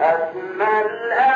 أسمى الأرض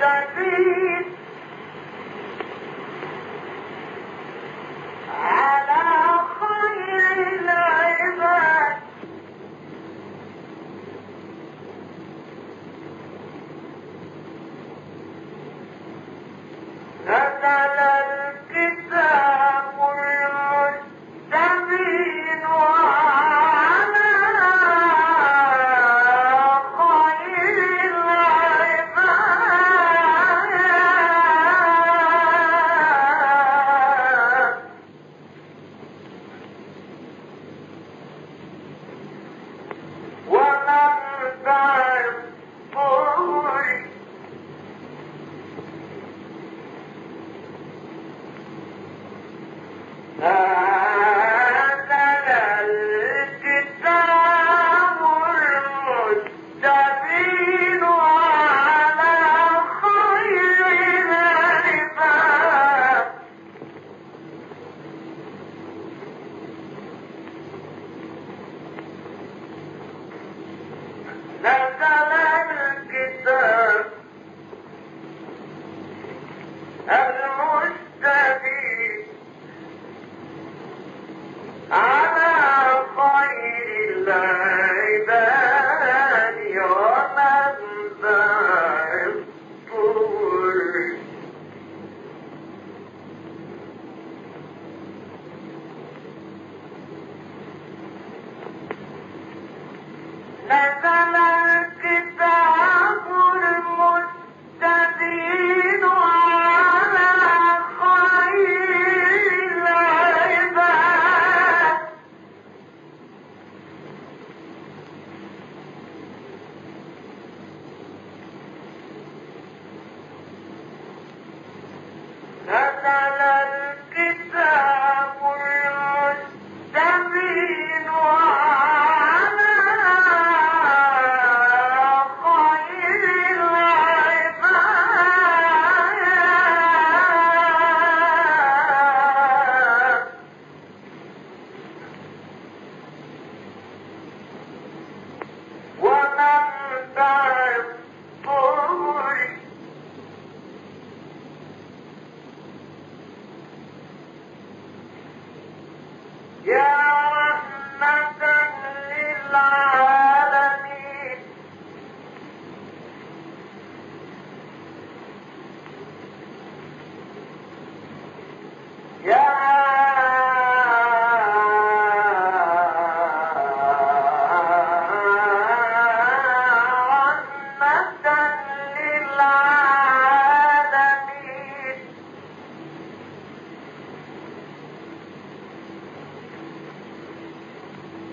المتقين. And the Lord said he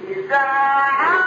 إذا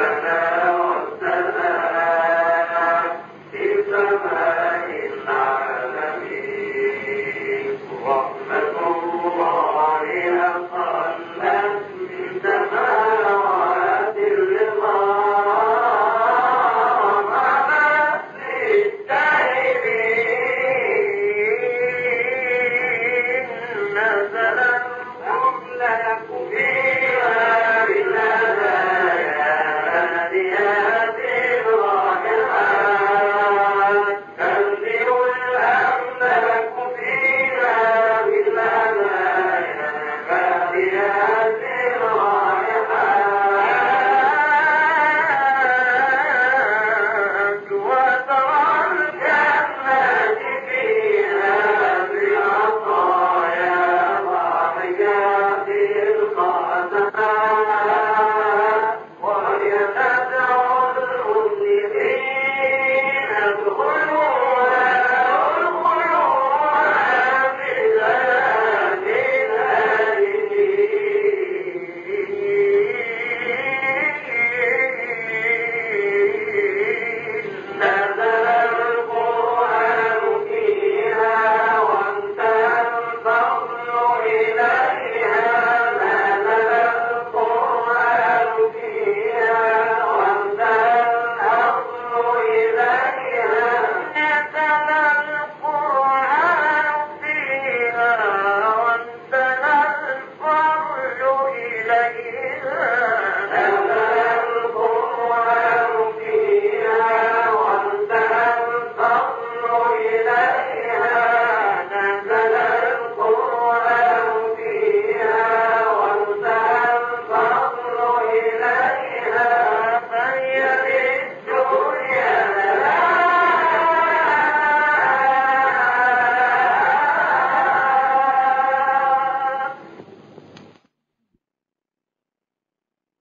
Thank you.